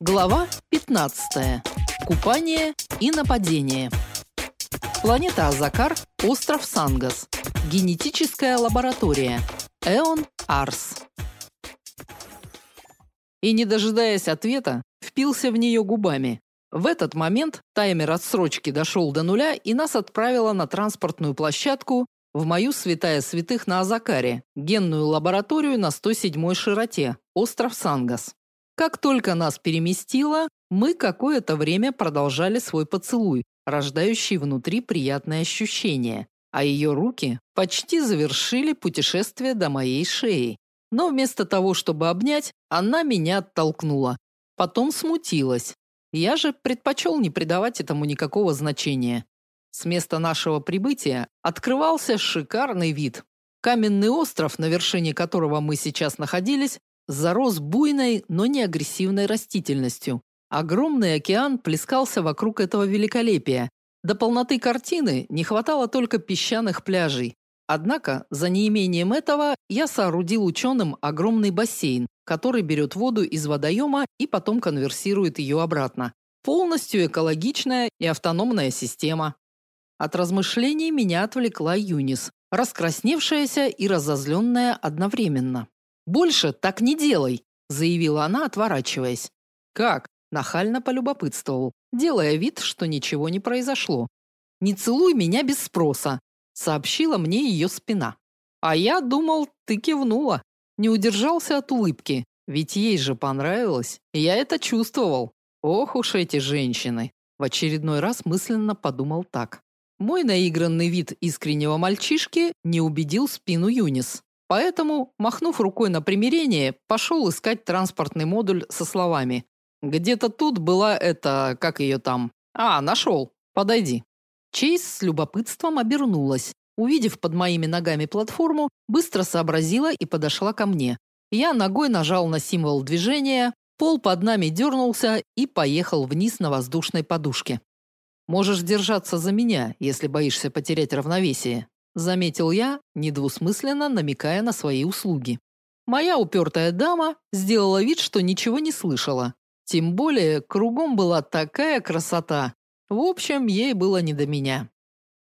Глава 15. Купание и нападение. Планета Азакар, остров Сангас. Генетическая лаборатория. Эон Арс. И не дожидаясь ответа, впился в нее губами. В этот момент таймер отсрочки дошел до нуля и нас отправило на транспортную площадку в мою святая святых на Азакаре, генную лабораторию на 107-й широте, остров Сангас. Как только нас переместило, мы какое-то время продолжали свой поцелуй, рождающий внутри приятное ощущение, а ее руки почти завершили путешествие до моей шеи. Но вместо того, чтобы обнять, она меня оттолкнула. Потом смутилась. Я же предпочел не придавать этому никакого значения. С места нашего прибытия открывался шикарный вид. Каменный остров, на вершине которого мы сейчас находились, зарос буйной, но не агрессивной растительностью. Огромный океан плескался вокруг этого великолепия. До полноты картины не хватало только песчаных пляжей. Однако, за неимением этого, я соорудил ученым огромный бассейн, который берет воду из водоема и потом конверсирует ее обратно. Полностью экологичная и автономная система. От размышлений меня отвлекла Юнис, раскрасневшаяся и разозленная одновременно. Больше так не делай, заявила она, отворачиваясь. Как? нахально полюбопытствовал, делая вид, что ничего не произошло. Не целуй меня без спроса, сообщила мне ее спина. А я думал, ты кивнула. Не удержался от улыбки, ведь ей же понравилось. Я это чувствовал. Ох уж эти женщины. В очередной раз мысленно подумал так. Мой наигранный вид искреннего мальчишки не убедил спину Юнис. Поэтому, махнув рукой на примирение, пошел искать транспортный модуль со словами: "Где-то тут была эта, как ее там? А, нашел. Подойди". Чейз с любопытством обернулась. Увидев под моими ногами платформу, быстро сообразила и подошла ко мне. Я ногой нажал на символ движения, пол под нами дернулся и поехал вниз на воздушной подушке. Можешь держаться за меня, если боишься потерять равновесие, заметил я, недвусмысленно намекая на свои услуги. Моя упертая дама сделала вид, что ничего не слышала. Тем более, кругом была такая красота. В общем, ей было не до меня.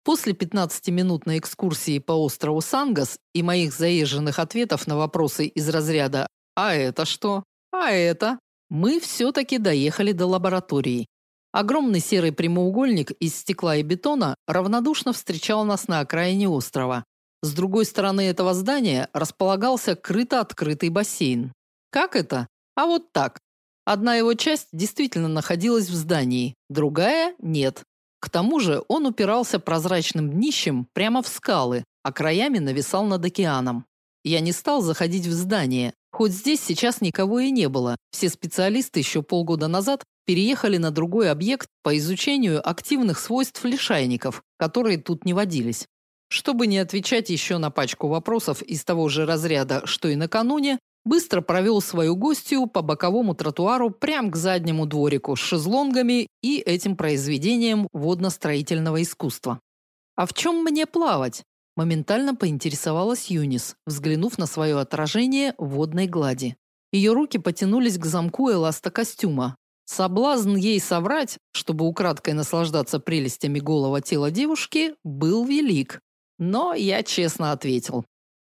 После 15-минутной экскурсии по острову Сангас и моих заезженных ответов на вопросы из разряда «А это что? А это?» мы все таки доехали до лаборатории. Огромный серый прямоугольник из стекла и бетона равнодушно встречал нас на окраине острова. С другой стороны этого здания располагался крыто-открытый бассейн. Как это? А вот так. Одна его часть действительно находилась в здании, другая нет. К тому же он упирался прозрачным днищем прямо в скалы, а краями нависал над океаном. Я не стал заходить в здание, хоть здесь сейчас никого и не было. Все специалисты еще полгода назад переехали на другой объект по изучению активных свойств лишайников, которые тут не водились. Чтобы не отвечать еще на пачку вопросов из того же разряда, что и накануне, быстро провел свою гостью по боковому тротуару прямо к заднему дворику с шезлонгами и этим произведением водно-строительного искусства. А в чем мне плавать? моментально поинтересовалась Юнис, взглянув на свое отражение в водной глади. Ее руки потянулись к замку эластокостюма, Соблазн ей соврать, чтобы украдкой наслаждаться прелестями голого тела девушки, был велик. Но я честно ответил.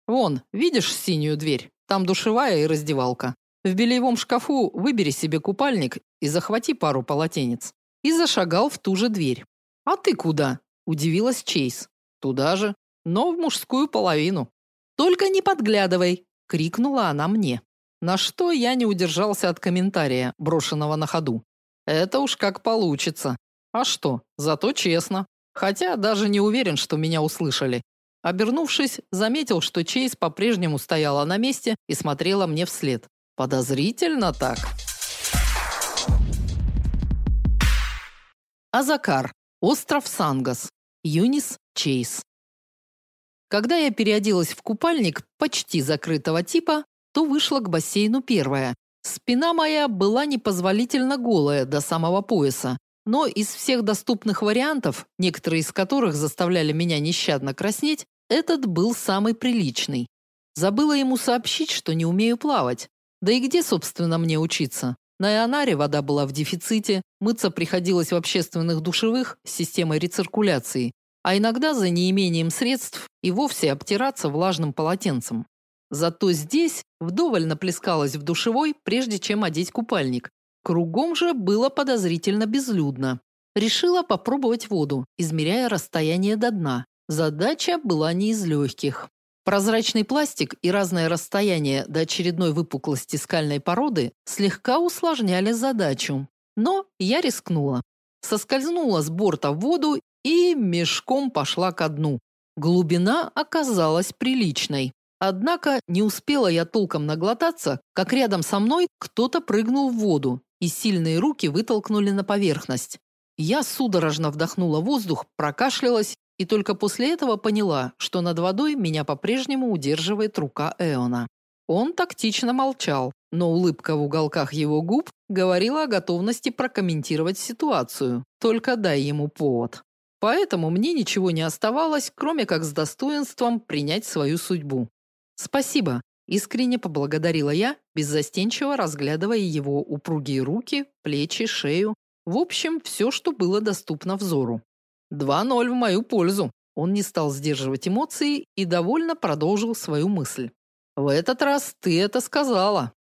Вон, видишь синюю дверь? Там душевая и раздевалка. В бельевом шкафу выбери себе купальник и захвати пару полотенец. И зашагал в ту же дверь. А ты куда? удивилась Чейз. Туда же, но в мужскую половину. Только не подглядывай, крикнула она мне. На что я не удержался от комментария, брошенного на ходу. Это уж как получится. А что? Зато честно. Хотя даже не уверен, что меня услышали. Обернувшись, заметил, что Чейз по-прежнему стояла на месте и смотрела мне вслед. Подозрительно так. Азакар. Остров Сангас. Юнис Чейз. Когда я переоделась в купальник почти закрытого типа, то вышла к бассейну первая. Спина моя была непозволительно голая до самого пояса, но из всех доступных вариантов, некоторые из которых заставляли меня нещадно краснеть, этот был самый приличный. Забыла ему сообщить, что не умею плавать. Да и где, собственно, мне учиться? На Ионаре вода была в дефиците, мыться приходилось в общественных душевых с системой рециркуляции, а иногда за неимением средств и вовсе обтираться влажным полотенцем. Зато здесь вдоволь наплескалась в душевой, прежде чем одеть купальник. Кругом же было подозрительно безлюдно. Решила попробовать воду, измеряя расстояние до дна. Задача была не из легких. Прозрачный пластик и разное расстояние до очередной выпуклости скальной породы слегка усложняли задачу. Но я рискнула. Соскользнула с борта в воду и мешком пошла ко дну. Глубина оказалась приличной. Однако не успела я толком наглотаться, как рядом со мной кто-то прыгнул в воду, и сильные руки вытолкнули на поверхность. Я судорожно вдохнула воздух, прокашлялась и только после этого поняла, что над водой меня по-прежнему удерживает рука Эона. Он тактично молчал, но улыбка в уголках его губ говорила о готовности прокомментировать ситуацию. Только дай ему повод. Поэтому мне ничего не оставалось, кроме как с достоинством принять свою судьбу. Спасибо, искренне поблагодарила я, беззастенчиво разглядывая его упругие руки, плечи, шею, в общем, все, что было доступно взору. Два ноль в мою пользу. Он не стал сдерживать эмоции и довольно продолжил свою мысль. В этот раз ты это сказала.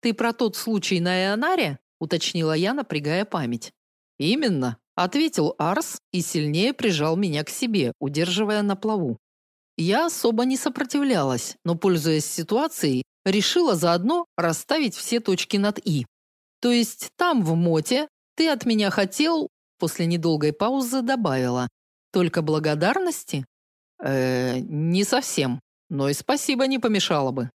Ты про тот случай на Ионаре? уточнила я, напрягая память. Именно, ответил Арс и сильнее прижал меня к себе, удерживая на плаву. Я особо не сопротивлялась, но пользуясь ситуацией, решила заодно расставить все точки над и. То есть там в моте ты от меня хотел После недолгой паузы добавила: "Только благодарности?" Э, не совсем, но и спасибо не помешало бы.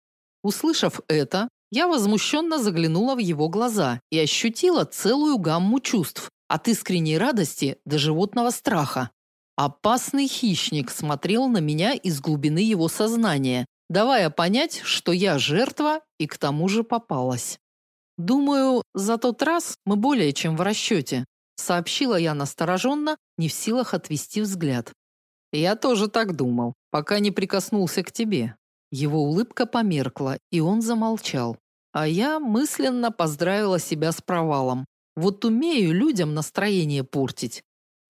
Услышав это, я возмущенно заглянула в его глаза и ощутила целую гамму чувств, от искренней радости до животного страха. Опасный хищник смотрел на меня из глубины его сознания, давая понять, что я жертва и к тому же попалась. Думаю, за тот раз мы более чем в расчете сообщила я настороженно, не в силах отвести взгляд. Я тоже так думал, пока не прикоснулся к тебе. Его улыбка померкла, и он замолчал. А я мысленно поздравила себя с провалом. Вот умею людям настроение портить.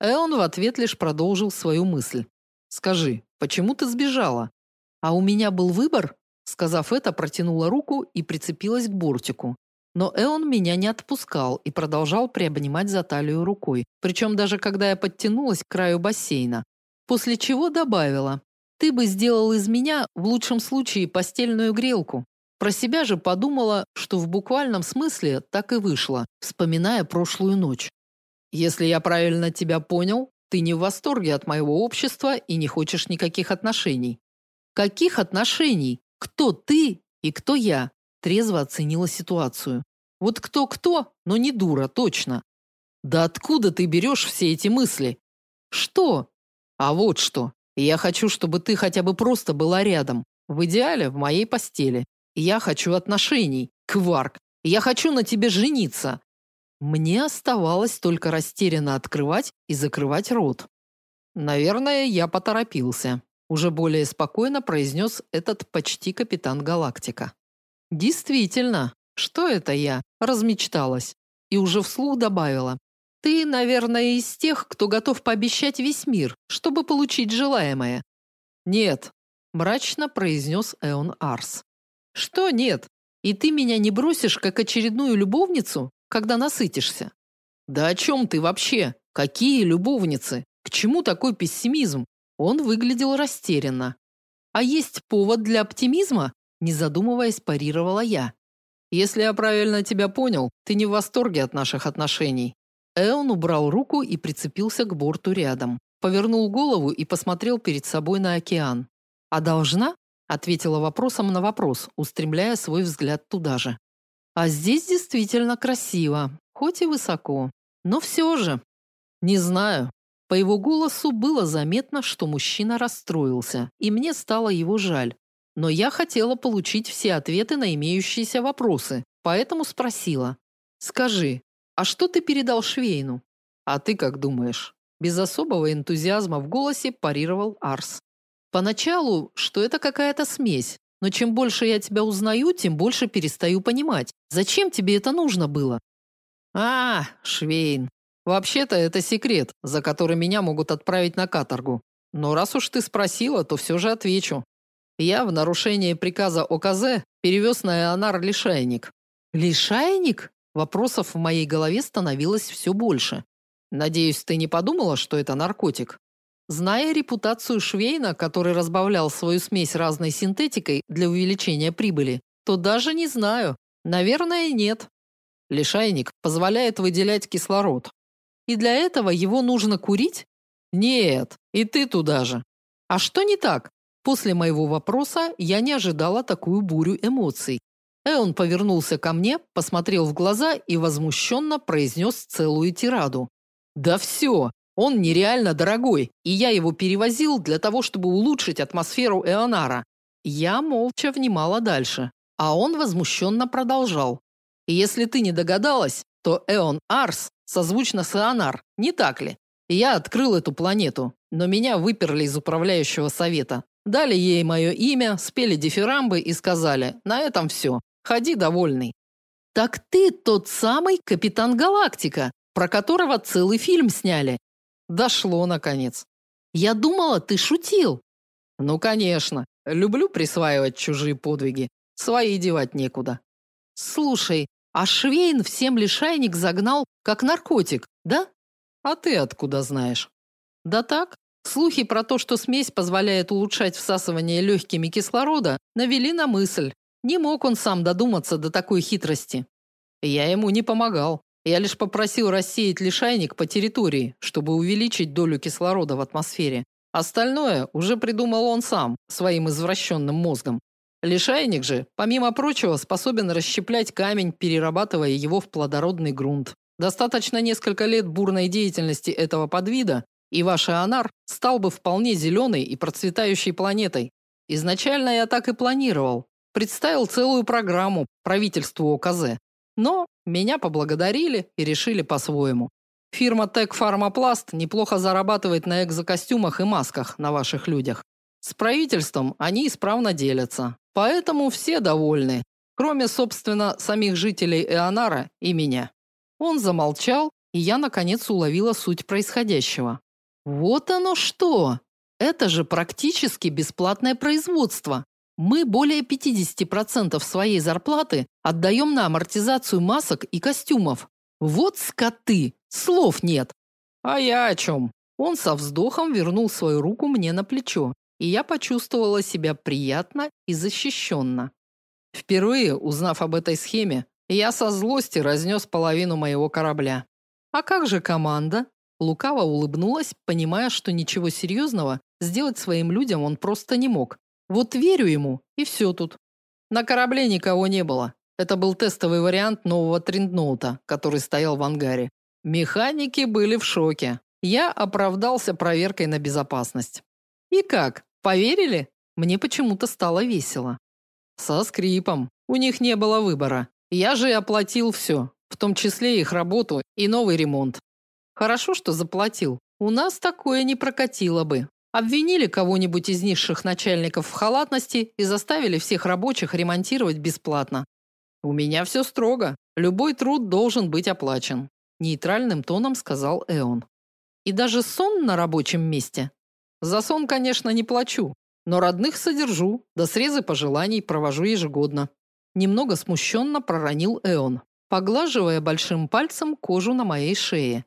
А он в ответ лишь продолжил свою мысль. Скажи, почему ты сбежала? А у меня был выбор? Сказав это, протянула руку и прицепилась к бортику. Но Эон меня не отпускал и продолжал приобнимать за талию рукой, причем даже когда я подтянулась к краю бассейна. После чего добавила: "Ты бы сделал из меня в лучшем случае постельную грелку". Про себя же подумала, что в буквальном смысле так и вышло, вспоминая прошлую ночь. Если я правильно тебя понял, ты не в восторге от моего общества и не хочешь никаких отношений. Каких отношений? Кто ты и кто я? трезво оценила ситуацию. Вот кто-кто, но не дура, точно. Да откуда ты берешь все эти мысли? Что? А вот что. Я хочу, чтобы ты хотя бы просто была рядом. В идеале в моей постели. Я хочу отношений. Кварк. Я хочу на тебе жениться. Мне оставалось только растерянно открывать и закрывать рот. Наверное, я поторопился. Уже более спокойно произнес этот почти капитан Галактика. Действительно, что это я? Размечталась. И уже вслух добавила: Ты, наверное, из тех, кто готов пообещать весь мир, чтобы получить желаемое. Нет, мрачно произнес Эон Арс. Что нет? И ты меня не бросишь как очередную любовницу, когда насытишься? Да о чем ты вообще? Какие любовницы? К чему такой пессимизм? Он выглядел растерянно. А есть повод для оптимизма? Не задумываясь, парировала я. Если я правильно тебя понял, ты не в восторге от наших отношений. Эон убрал руку и прицепился к борту рядом. Повернул голову и посмотрел перед собой на океан. А должна? ответила вопросом на вопрос, устремляя свой взгляд туда же. А здесь действительно красиво, хоть и высоко. Но все же, не знаю. По его голосу было заметно, что мужчина расстроился, и мне стало его жаль. Но я хотела получить все ответы на имеющиеся вопросы, поэтому спросила: "Скажи, а что ты передал Швейну?" "А ты как думаешь?" Без особого энтузиазма в голосе парировал Арс. Поначалу, что это какая-то смесь, но чем больше я тебя узнаю, тем больше перестаю понимать. Зачем тебе это нужно было? А, Швейн. Вообще-то это секрет, за который меня могут отправить на каторгу. Но раз уж ты спросила, то все же отвечу. Я в нарушение приказа ОКЗ перевез на Ионар лишайник. Лишайник? Вопросов в моей голове становилось все больше. Надеюсь, ты не подумала, что это наркотик? Зная репутацию Швейна, который разбавлял свою смесь разной синтетикой для увеличения прибыли, то даже не знаю. Наверное, нет. Лишайник позволяет выделять кислород. И для этого его нужно курить? Нет, и ты туда же. А что не так? После моего вопроса я не ожидала такую бурю эмоций. Эон повернулся ко мне, посмотрел в глаза и возмущенно произнес целую тираду. Да все, он нереально дорогой, и я его перевозил для того, чтобы улучшить атмосферу Эонара. Я молча внимала дальше, а он возмущенно продолжал. Если ты не догадалась, то Эон Арс созвучно с Эонар, не так ли? Я открыл эту планету, но меня выперли из управляющего совета. Дали ей мое имя, спели дифирамбы и сказали: "На этом все. Ходи довольный". Так ты тот самый капитан Галактика, про которого целый фильм сняли. Дошло наконец. Я думала, ты шутил. Ну, конечно. Люблю присваивать чужие подвиги. Свои девать некуда. Слушай, а Швейн всем лишайник загнал как наркотик, да? А ты откуда знаешь? Да так, слухи про то, что смесь позволяет улучшать всасывание легкими кислорода, навели на мысль. Не мог он сам додуматься до такой хитрости. Я ему не помогал. Я лишь попросил рассеять лишайник по территории, чтобы увеличить долю кислорода в атмосфере. Остальное уже придумал он сам, своим извращенным мозгом. Лишайник же, помимо прочего, способен расщеплять камень, перерабатывая его в плодородный грунт. Достаточно несколько лет бурной деятельности этого подвида, и ваш Ионар стал бы вполне зеленой и процветающей планетой. Изначально я так и планировал. Представил целую программу правительству ОКЗ. Но меня поблагодарили и решили по-своему. Фирма Tech Pharmaplast неплохо зарабатывает на экзокостюмах и масках на ваших людях. С правительством они исправно делятся. Поэтому все довольны, кроме, собственно, самих жителей Эонара и меня. Он замолчал, и я наконец уловила суть происходящего. Вот оно что. Это же практически бесплатное производство. Мы более 50% своей зарплаты отдаем на амортизацию масок и костюмов. Вот скоты, слов нет. А я о чем? Он со вздохом вернул свою руку мне на плечо, и я почувствовала себя приятно и защищенно. Впервые, узнав об этой схеме, я со злости разнес половину моего корабля. А как же команда? Лукаво улыбнулась, понимая, что ничего серьезного сделать своим людям он просто не мог. Вот верю ему, и все тут. На корабле никого не было. Это был тестовый вариант нового трендноута, который стоял в ангаре. Механики были в шоке. Я оправдался проверкой на безопасность. И как? Поверили? Мне почему-то стало весело. Со скрипом. У них не было выбора. Я же и оплатил все, в том числе их работу и новый ремонт. Хорошо, что заплатил. У нас такое не прокатило бы. Обвинили кого-нибудь из низших начальников в халатности и заставили всех рабочих ремонтировать бесплатно. У меня все строго. Любой труд должен быть оплачен, нейтральным тоном сказал Эон. И даже сон на рабочем месте. За сон, конечно, не плачу, но родных содержу, да срезы пожеланий провожу ежегодно. Немного смущенно проронил Эон, поглаживая большим пальцем кожу на моей шее.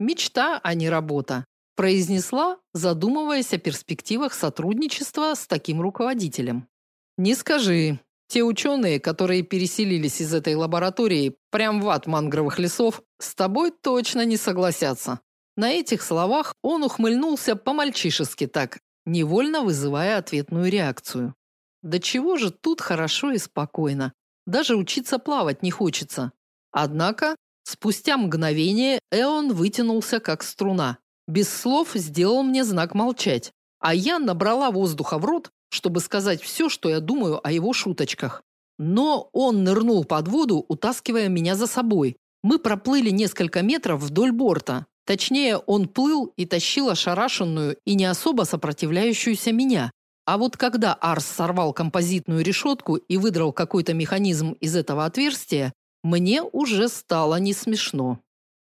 Мечта, а не работа произнесла, задумываясь о перспективах сотрудничества с таким руководителем. Не скажи. Те ученые, которые переселились из этой лаборатории прямо в ад мангровых лесов, с тобой точно не согласятся. На этих словах он ухмыльнулся по-мальчишески так, невольно вызывая ответную реакцию. Да чего же тут хорошо и спокойно. Даже учиться плавать не хочется. Однако, спустя мгновение Эон вытянулся как струна. Без слов сделал мне знак молчать, а я набрала воздуха в рот, чтобы сказать все, что я думаю о его шуточках. Но он нырнул под воду, утаскивая меня за собой. Мы проплыли несколько метров вдоль борта. Точнее, он плыл и тащил ошарашенную и не особо сопротивляющуюся меня. А вот когда Арс сорвал композитную решетку и выдрал какой-то механизм из этого отверстия, Мне уже стало не смешно.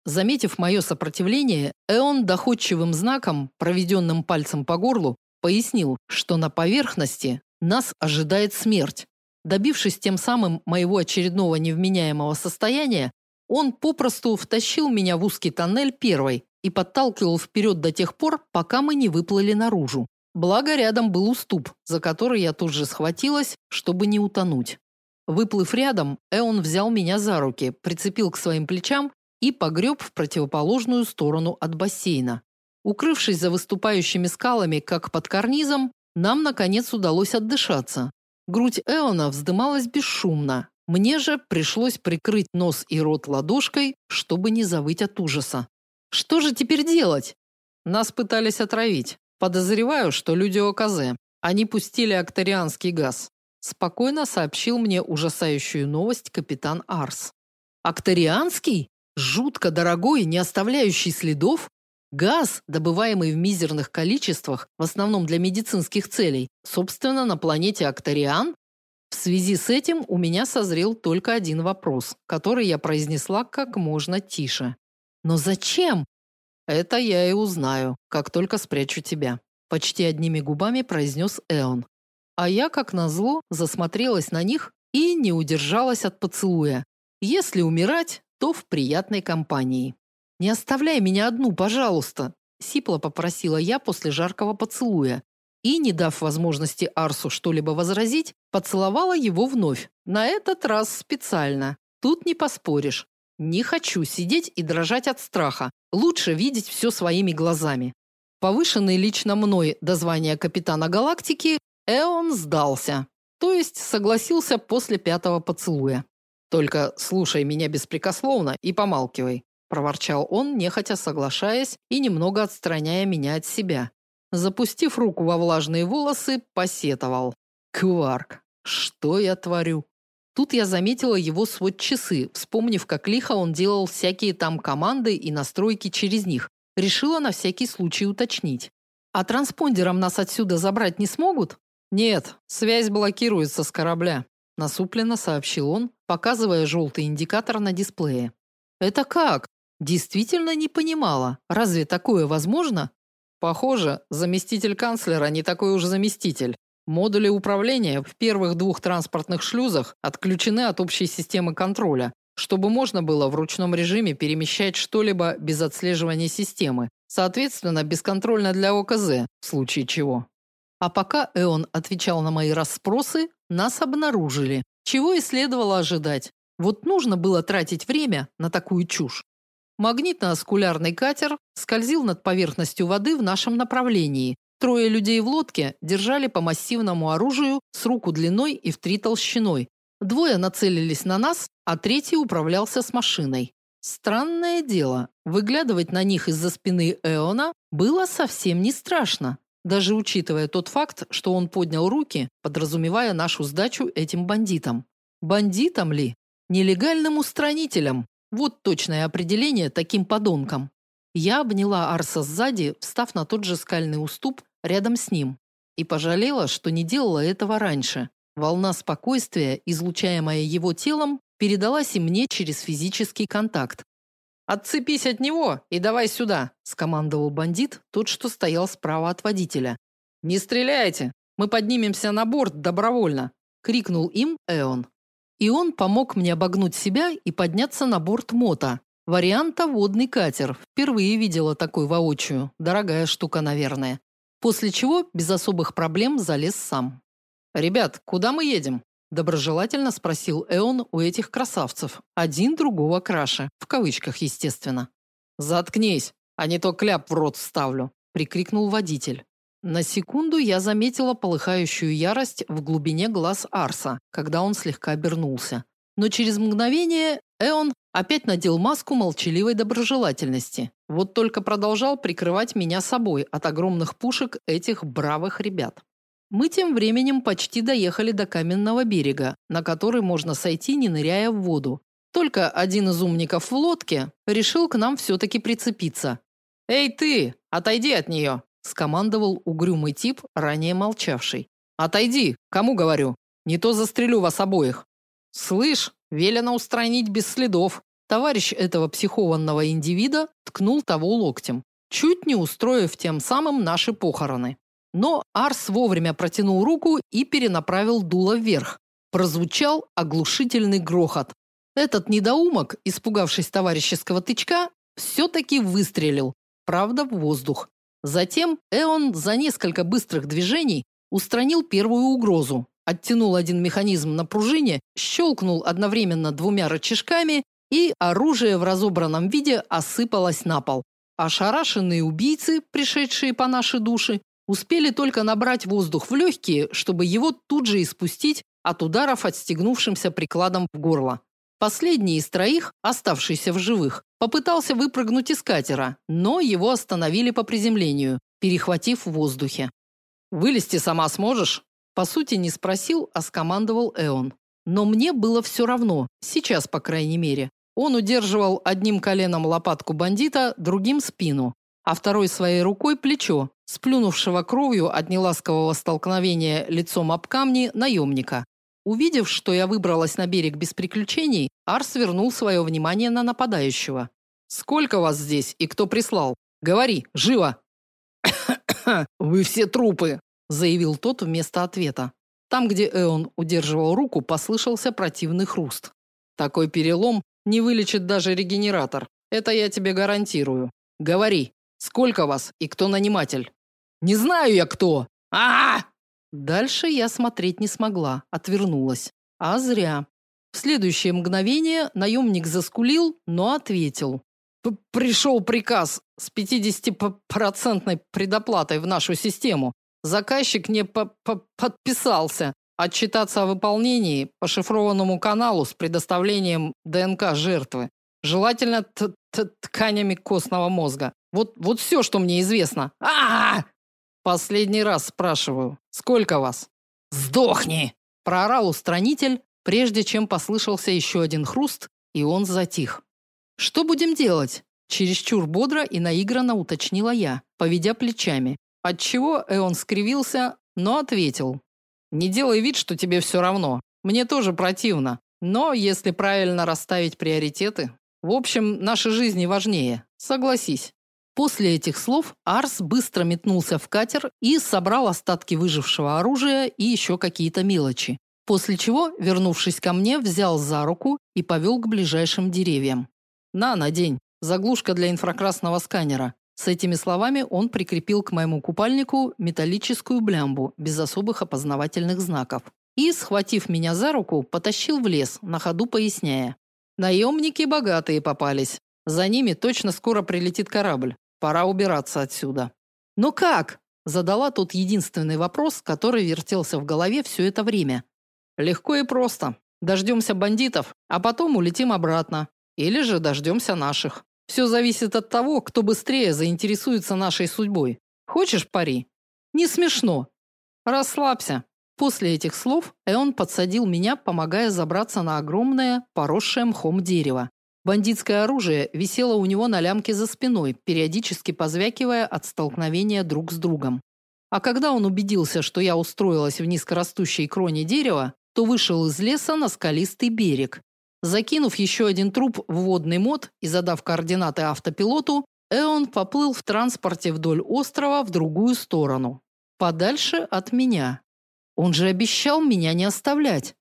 Заметив мое сопротивление, Эон доходчивым знаком, проведенным пальцем по горлу, пояснил, что на поверхности нас ожидает смерть. Добившись тем самым моего очередного невменяемого состояния, он попросту втащил меня в узкий тоннель первой и подталкивал вперед до тех пор, пока мы не выплыли наружу. Благо рядом был уступ, за который я тут же схватилась, чтобы не утонуть. Выплыв рядом, Эон взял меня за руки, прицепил к своим плечам и погреб в противоположную сторону от бассейна. Укрывшись за выступающими скалами, как под карнизом, нам наконец удалось отдышаться. Грудь Эона вздымалась бесшумно. Мне же пришлось прикрыть нос и рот ладошкой, чтобы не завыть от ужаса. Что же теперь делать? Нас пытались отравить. Подозреваю, что люди ОКЗ. Они пустили акторианский газ. Спокойно сообщил мне ужасающую новость капитан Арс. Акторианский? Жутко дорогой, не оставляющий следов? Газ, добываемый в мизерных количествах, в основном для медицинских целей, собственно, на планете Акториан? В связи с этим у меня созрел только один вопрос, который я произнесла как можно тише. Но зачем? Это я и узнаю, как только спрячу тебя, почти одними губами произнес Эон. А я, как назло, засмотрелась на них и не удержалась от поцелуя. Если умирать, то в приятной компании. Не оставляй меня одну, пожалуйста, сипло попросила я после жаркого поцелуя. И, не дав возможности Арсу что-либо возразить, поцеловала его вновь. На этот раз специально. Тут не поспоришь. Не хочу сидеть и дрожать от страха. Лучше видеть все своими глазами. Повышенный лично мной до звания капитана галактики, Эон сдался. То есть согласился после пятого поцелуя. Только слушай меня беспрекословно и помалкивай, проворчал он, нехотя соглашаясь и немного отстраняя меня от себя. Запустив руку во влажные волосы, посетовал: "Кварк, что я творю?" Тут я заметила его свод-часы, вспомнив, как лихо он делал всякие там команды и настройки через них. Решила на всякий случай уточнить. А транспондером нас отсюда забрать не смогут? Нет, связь блокируется с корабля, насупленно сообщил он, показывая желтый индикатор на дисплее. Это как? Действительно не понимала. Разве такое возможно? Похоже, заместитель канцлера не такой уж заместитель. Модули управления в первых двух транспортных шлюзах отключены от общей системы контроля, чтобы можно было в ручном режиме перемещать что-либо без отслеживания системы, соответственно, бесконтрольно для ОКЗ, в случае чего. А пока Эон отвечал на мои расспросы, нас обнаружили. Чего и следовало ожидать. Вот нужно было тратить время на такую чушь. Магнитно-оскулярный катер скользил над поверхностью воды в нашем направлении, Трое людей в лодке держали по массивному оружию с руку длиной и в три толщиной. Двое нацелились на нас, а третий управлялся с машиной. Странное дело, выглядывать на них из-за спины Эона было совсем не страшно, даже учитывая тот факт, что он поднял руки, подразумевая нашу сдачу этим бандитам. Бандитам ли? Нелегальным устранителям. Вот точное определение таким подонкам. Я обняла Арса сзади, встав на тот же скальный уступ, рядом с ним и пожалела, что не делала этого раньше. Волна спокойствия, излучаемая его телом, передалась и мне через физический контакт. Отцепись от него и давай сюда, скомандовал бандит, тот, что стоял справа от водителя. Не стреляйте, мы поднимемся на борт добровольно, крикнул им Эон. И он помог мне обогнуть себя и подняться на борт мота. Варианта водный катер. Впервые видела такой воочию. Дорогая штука, наверное. После чего без особых проблем залез сам. Ребят, куда мы едем? Доброжелательно спросил Эон у этих красавцев, один другого краше, в кавычках, естественно. Заткнись, а не то кляп в рот вставлю, прикрикнул водитель. На секунду я заметила полыхающую ярость в глубине глаз Арса, когда он слегка обернулся. Но через мгновение Эон опять надел маску молчаливой доброжелательности. Вот только продолжал прикрывать меня собой от огромных пушек этих бравых ребят. Мы тем временем почти доехали до каменного берега, на который можно сойти, не ныряя в воду. Только один из умников в лодке решил к нам все таки прицепиться. "Эй ты, отойди от нее!» – скомандовал угрюмый тип, ранее молчавший. "Отойди, кому говорю? Не то застрелю вас обоих". Слышь, велено устранить без следов. Товарищ этого психованного индивида ткнул того локтем, чуть не устроив тем самым наши похороны. Но Арс вовремя протянул руку и перенаправил дуло вверх. Прозвучал оглушительный грохот. Этот недоумок, испугавшись товарищеского тычка, все таки выстрелил, правда, в воздух. Затем Эон за несколько быстрых движений устранил первую угрозу, оттянул один механизм на пружине, щелкнул одновременно двумя рычажками и оружие в разобранном виде осыпалось на пол. Ошарашенные убийцы, пришедшие по нашей душе, успели только набрать воздух в легкие, чтобы его тут же испустить от ударов отстегнувшимся прикладом в горло. Последний из троих, оставшийся в живых, попытался выпрыгнуть из катера, но его остановили по приземлению, перехватив в воздухе. Вылезти сама сможешь? По сути, не спросил, а скомандовал Эон. Но мне было все равно, сейчас, по крайней мере. Он удерживал одним коленом лопатку бандита, другим спину, а второй своей рукой плечо, сплюнувшего кровью от неласкового столкновения лицом об камни наемника. Увидев, что я выбралась на берег без приключений, Арс вернул свое внимание на нападающего. Сколько вас здесь и кто прислал? Говори, живо. Вы все трупы, заявил тот вместо ответа. Там, где Эон удерживал руку, послышался противный хруст. Такой перелом не вылечит даже регенератор. Это я тебе гарантирую. Говори, сколько вас и кто наниматель? Не знаю я кто. А! -а, -а! Дальше я смотреть не смогла, отвернулась. А зря. В следующее мгновение наемник заскулил, но ответил: Пришел приказ с 50% предоплатой в нашу систему. Заказчик не по -по подписался отчитаться о выполнении по шифрованному каналу с предоставлением ДНК жертвы, желательно т -т тканями костного мозга. Вот вот все, что мне известно. А, -а, а Последний раз спрашиваю. Сколько вас? Сдохни, проорал устранитель, прежде чем послышался еще один хруст, и он затих. Что будем делать? чересчур бодро и наигранно уточнила я, поведя плечами. Отчего Эон скривился, но ответил: "Не делай вид, что тебе все равно. Мне тоже противно, но если правильно расставить приоритеты, в общем, наши жизни важнее. Согласись". После этих слов Арс быстро метнулся в катер и собрал остатки выжившего оружия и еще какие-то мелочи. После чего, вернувшись ко мне, взял за руку и повел к ближайшим деревьям. На, надень. Заглушка для инфракрасного сканера. С этими словами он прикрепил к моему купальнику металлическую блямбу без особых опознавательных знаков. И, схватив меня за руку, потащил в лес, на ходу поясняя: "Наемники богатые попались. За ними точно скоро прилетит корабль. Пора убираться отсюда". "Но как?" задала тот единственный вопрос, который вертелся в голове все это время. "Легко и просто. Дождемся бандитов, а потом улетим обратно. Или же дождемся наших. Все зависит от того, кто быстрее заинтересуется нашей судьбой. Хочешь пари? Не смешно. Расслабься. После этих слов Эон подсадил меня, помогая забраться на огромное, поросшее мхом дерево. Бандитское оружие висело у него на лямке за спиной, периодически позвякивая от столкновения друг с другом. А когда он убедился, что я устроилась в низкорастущей кроне дерева, то вышел из леса на скалистый берег. Закинув еще один труп в водный мод и задав координаты автопилоту, Эон поплыл в транспорте вдоль острова в другую сторону, подальше от меня. Он же обещал меня не оставлять.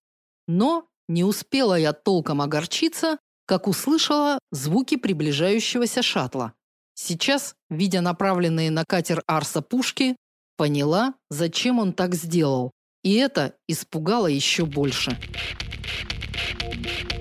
Но не успела я толком огорчиться, как услышала звуки приближающегося шаттла. Сейчас, видя направленные на катер Арса пушки, поняла, зачем он так сделал. И это испугало еще больше. Thank you.